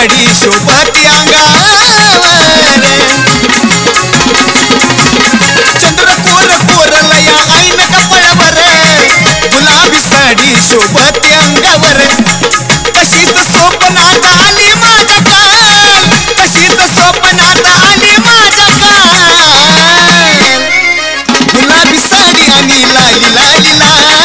साडी शोभती अंगावर चंद्रकोर कोरलया ऐन कपाळावर गुलाबी साडी शोभती अंगावर तशीच स्वप्नात आली माझ्या काल तशीच स्वप्नात आली माझ्या काल गुलाबी साडी आणि लाली लाली लाल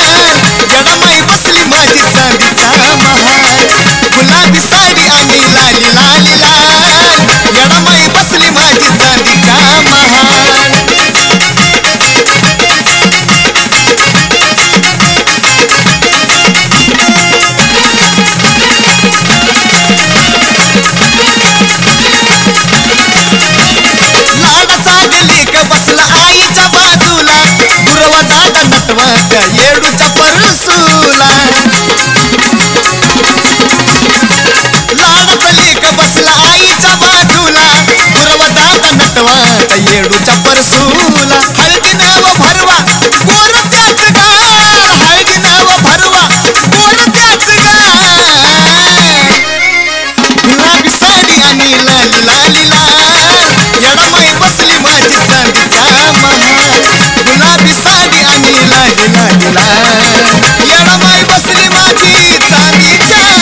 नटवट येडूच्या परसूला हळदी नाव भरवा. गोर त्याच गाल हळदी नाव भरवा. गोर त्याच गाल गुलाबी साडी आणि लाली लाली लाल यडमाई बसली माझी चांदीचा महाल गुलाबी साडी आणि लाली लाली लाल यडमाई बसली माझी चांदीच्या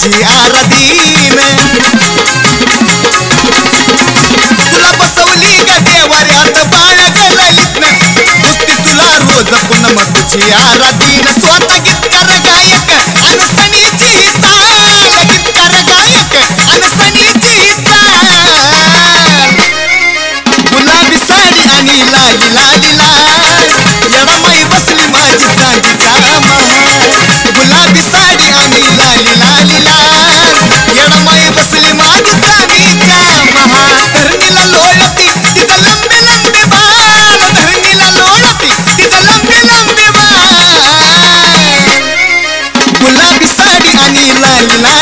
पुनम तुझी आरतीन तुला बसवली गड्यावऱ्यात बाळ गललीतन नुसती तुला रोज पुनम तुझी आरतीन स्वत गीतकार गायक अनसनीची चाल गीतकार गायक अनसनीची चाल गुलाबी साडी आणि लाल लाल आणि